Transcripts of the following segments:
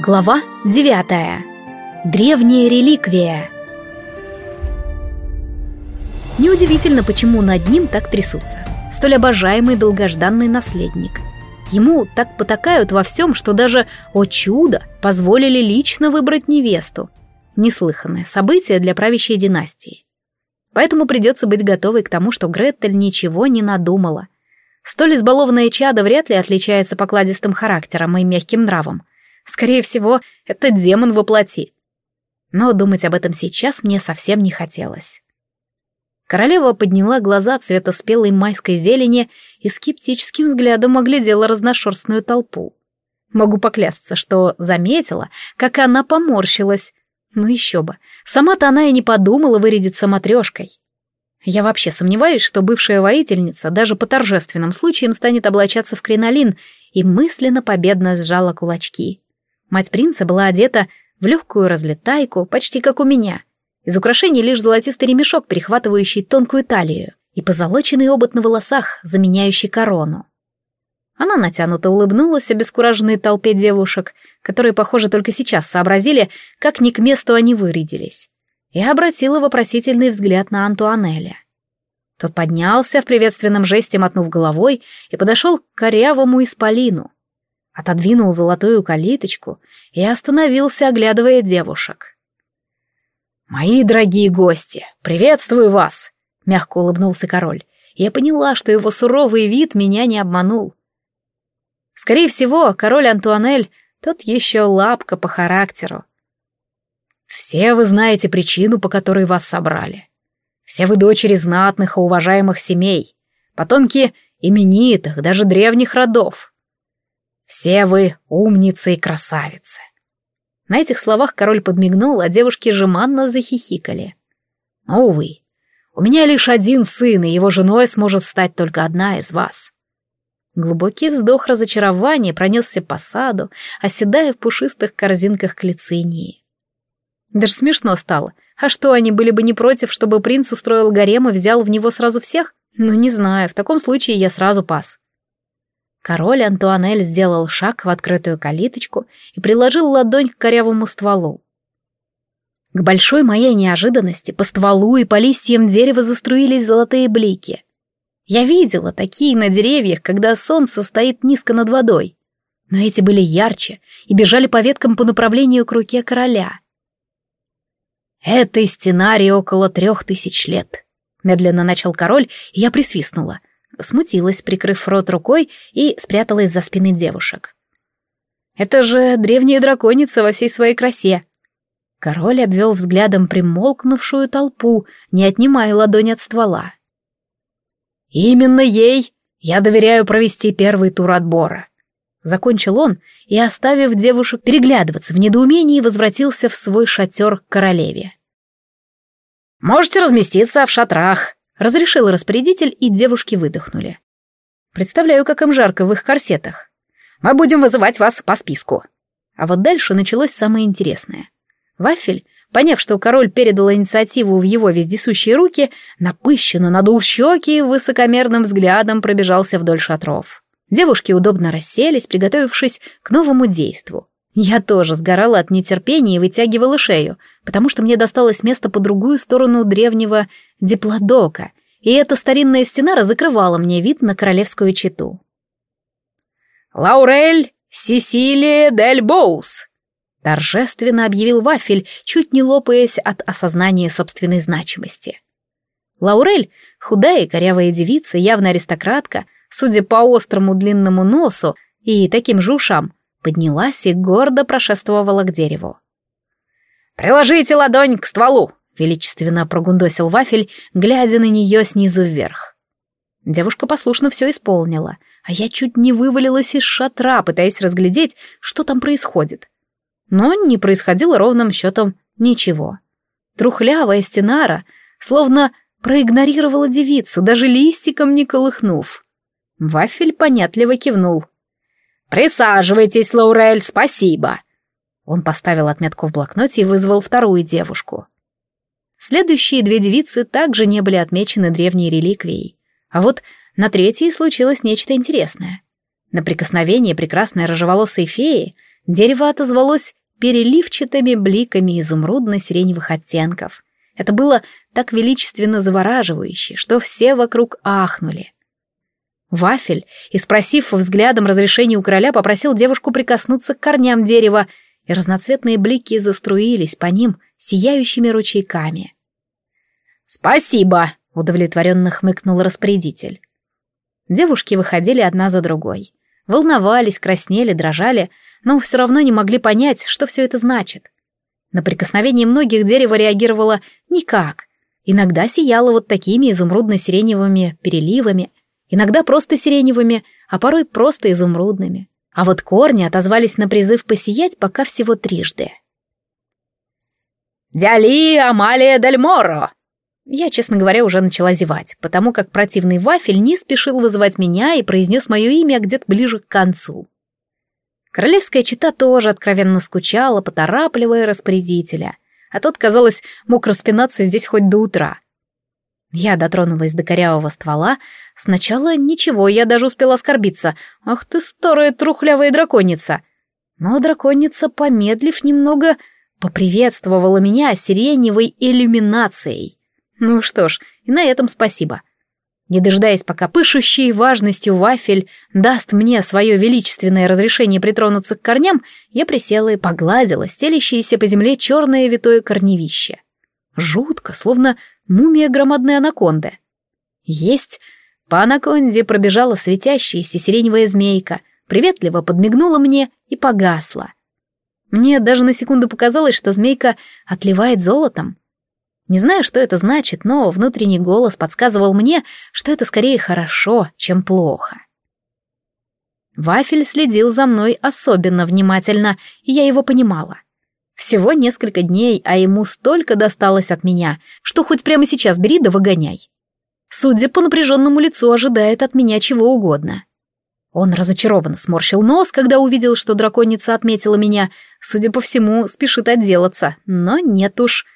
Глава 9. Древняя реликвия. Неудивительно, почему над ним так трясутся. Столь обожаемый долгожданный наследник. Ему так потакают во всем, что даже, о чудо, позволили лично выбрать невесту. Неслыханное событие для правящей династии. Поэтому придется быть готовой к тому, что Гретель ничего не надумала. Столь избалованное чадо вряд ли отличается покладистым характером и мягким нравом. Скорее всего, это демон воплоти. Но думать об этом сейчас мне совсем не хотелось. Королева подняла глаза цвета спелой майской зелени и скептическим взглядом оглядела разношерстную толпу. Могу поклясться, что заметила, как она поморщилась. Ну еще бы, сама-то она и не подумала вырядиться матрешкой. Я вообще сомневаюсь, что бывшая воительница даже по торжественным случаям станет облачаться в кринолин и мысленно победно сжала кулачки. Мать принца была одета в легкую разлетайку, почти как у меня. Из украшений лишь золотистый ремешок, перехватывающий тонкую талию, и позолоченный обод на волосах, заменяющий корону. Она натянуто улыбнулась обескураженной толпе девушек, которые, похоже, только сейчас сообразили, как не к месту они вырядились, и обратила вопросительный взгляд на Антуанеля. Тот поднялся в приветственном жесте, мотнув головой, и подошел к корявому исполину — отодвинул золотую калиточку и остановился, оглядывая девушек. «Мои дорогие гости, приветствую вас!» — мягко улыбнулся король. Я поняла, что его суровый вид меня не обманул. Скорее всего, король Антуанель тот еще лапка по характеру. Все вы знаете причину, по которой вас собрали. Все вы дочери знатных и уважаемых семей, потомки именитых, даже древних родов. Все вы умницы и красавицы. На этих словах король подмигнул, а девушки жеманно захихикали. Но, увы, у меня лишь один сын, и его женой сможет стать только одна из вас. Глубокий вздох разочарования пронесся по саду, оседая в пушистых корзинках клецинии. Даже смешно стало. А что, они были бы не против, чтобы принц устроил гарем и взял в него сразу всех? Ну, не знаю, в таком случае я сразу пас. Король Антуанель сделал шаг в открытую калиточку и приложил ладонь к корявому стволу. К большой моей неожиданности по стволу и по листьям дерева заструились золотые блики. Я видела такие на деревьях, когда солнце стоит низко над водой. Но эти были ярче и бежали по веткам по направлению к руке короля. «Этой стенаре около трех тысяч лет», — медленно начал король, и я присвистнула смутилась, прикрыв рот рукой, и спряталась за спины девушек. «Это же древняя драконица во всей своей красе!» Король обвел взглядом примолкнувшую толпу, не отнимая ладонь от ствола. «Именно ей я доверяю провести первый тур отбора». Закончил он и, оставив девушек переглядываться в недоумении, возвратился в свой шатер к королеве. «Можете разместиться в шатрах», Разрешил распорядитель, и девушки выдохнули. Представляю, как им жарко в их корсетах. Мы будем вызывать вас по списку. А вот дальше началось самое интересное. Вафель, поняв, что король передал инициативу в его вездесущие руки, напыщенно надул щеки и высокомерным взглядом пробежался вдоль шатров. Девушки удобно расселись, приготовившись к новому действу. Я тоже сгорала от нетерпения и вытягивала шею, потому что мне досталось место по другую сторону древнего диплодока, и эта старинная стена закрывала мне вид на королевскую чету. «Лаурель Сесилия Дель Боус!» торжественно объявил Вафель, чуть не лопаясь от осознания собственной значимости. Лаурель, худая и корявая девица, явно аристократка, судя по острому длинному носу и таким же ушам, поднялась и гордо прошествовала к дереву. «Приложите ладонь к стволу!» Величественно прогундосил вафель, глядя на нее снизу вверх. Девушка послушно все исполнила, а я чуть не вывалилась из шатра, пытаясь разглядеть, что там происходит. Но не происходило ровным счетом ничего. Трухлявая стенара словно проигнорировала девицу, даже листиком не колыхнув. Вафель понятливо кивнул. «Присаживайтесь, Лаурель, спасибо!» Он поставил отметку в блокноте и вызвал вторую девушку. Следующие две девицы также не были отмечены древней реликвией. А вот на третьей случилось нечто интересное. На прикосновение прекрасной рыжеволосой феи Дерево отозвалось переливчатыми бликами изумрудно-сиреневых оттенков. Это было так величественно завораживающе, что все вокруг ахнули. Вафель, и спросив взглядом разрешения у короля, попросил девушку прикоснуться к корням дерева, и разноцветные блики заструились по ним сияющими ручейками. «Спасибо!» — удовлетворенно хмыкнул распорядитель. Девушки выходили одна за другой. Волновались, краснели, дрожали, но все равно не могли понять, что все это значит. На прикосновение многих дерево реагировало никак. Иногда сияло вот такими изумрудно-сиреневыми переливами, иногда просто сиреневыми, а порой просто изумрудными. А вот корни отозвались на призыв посиять пока всего трижды. «Дяли Амалия Дель Моро!» Я, честно говоря, уже начала зевать, потому как противный вафель не спешил вызывать меня и произнес мое имя где-то ближе к концу. Королевская чита тоже откровенно скучала, поторапливая распорядителя, а тот, казалось, мог распинаться здесь хоть до утра. Я дотронулась до корявого ствола. Сначала ничего, я даже успела оскорбиться. Ах ты, старая трухлявая драконица! Но драконица, помедлив немного, поприветствовала меня сиреневой иллюминацией. Ну что ж, и на этом спасибо. Не дожидаясь, пока пышущий важностью вафель даст мне свое величественное разрешение притронуться к корням, я присела и погладила стелящееся по земле черное витое корневище. Жутко, словно мумия громадной анаконды. Есть! По анаконде пробежала светящаяся сиреневая змейка, приветливо подмигнула мне и погасла. Мне даже на секунду показалось, что змейка отливает золотом. Не знаю, что это значит, но внутренний голос подсказывал мне, что это скорее хорошо, чем плохо. Вафель следил за мной особенно внимательно, и я его понимала. Всего несколько дней, а ему столько досталось от меня, что хоть прямо сейчас бери да выгоняй. Судя по напряженному лицу, ожидает от меня чего угодно. Он разочарованно сморщил нос, когда увидел, что драконица отметила меня. Судя по всему, спешит отделаться, но нет уж.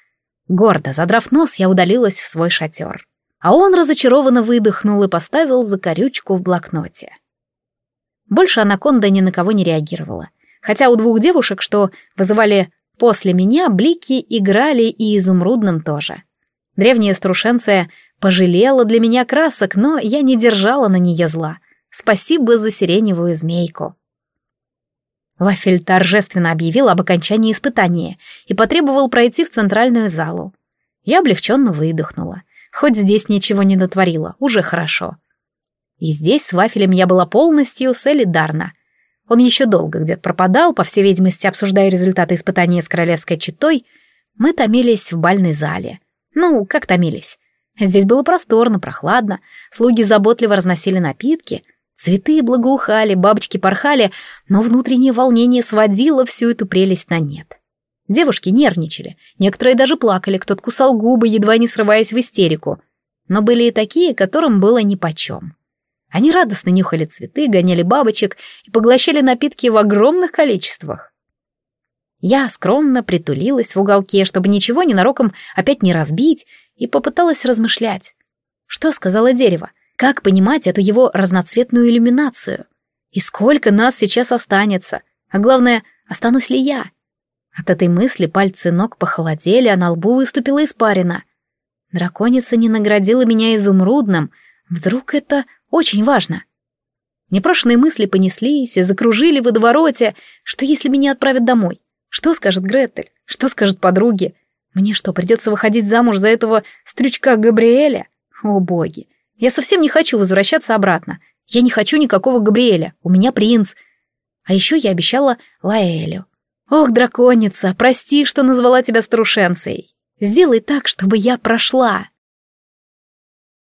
Гордо задрав нос, я удалилась в свой шатер. А он разочарованно выдохнул и поставил закорючку в блокноте. Больше анаконда ни на кого не реагировала. Хотя у двух девушек, что вызывали после меня, блики играли и изумрудным тоже. Древняя струшенция пожалела для меня красок, но я не держала на нее зла. Спасибо за сиреневую змейку. Вафель торжественно объявил об окончании испытания и потребовал пройти в центральную залу. Я облегченно выдохнула. Хоть здесь ничего не натворила, уже хорошо. И здесь с Вафелем я была полностью солидарна. Он еще долго где-то пропадал, по всей видимости, обсуждая результаты испытания с королевской четой. Мы томились в бальной зале. Ну, как томились? Здесь было просторно, прохладно, слуги заботливо разносили напитки, Цветы благоухали, бабочки порхали, но внутреннее волнение сводило всю эту прелесть на нет. Девушки нервничали, некоторые даже плакали, кто-то кусал губы, едва не срываясь в истерику. Но были и такие, которым было нипочем. Они радостно нюхали цветы, гоняли бабочек и поглощали напитки в огромных количествах. Я скромно притулилась в уголке, чтобы ничего ненароком опять не разбить, и попыталась размышлять. Что сказала дерево? Как понимать эту его разноцветную иллюминацию? И сколько нас сейчас останется? А главное, останусь ли я? От этой мысли пальцы ног похолодели, а на лбу выступила испарина. Драконица не наградила меня изумрудным. Вдруг это очень важно? Непрошенные мысли понеслись и закружили в водовороте. Что, если меня отправят домой? Что скажет Гретель? Что скажет подруги? Мне что, придется выходить замуж за этого стрючка Габриэля? О, боги! Я совсем не хочу возвращаться обратно. Я не хочу никакого Габриэля. У меня принц. А еще я обещала Лаэлю. Ох, драконица, прости, что назвала тебя старушенцей. Сделай так, чтобы я прошла.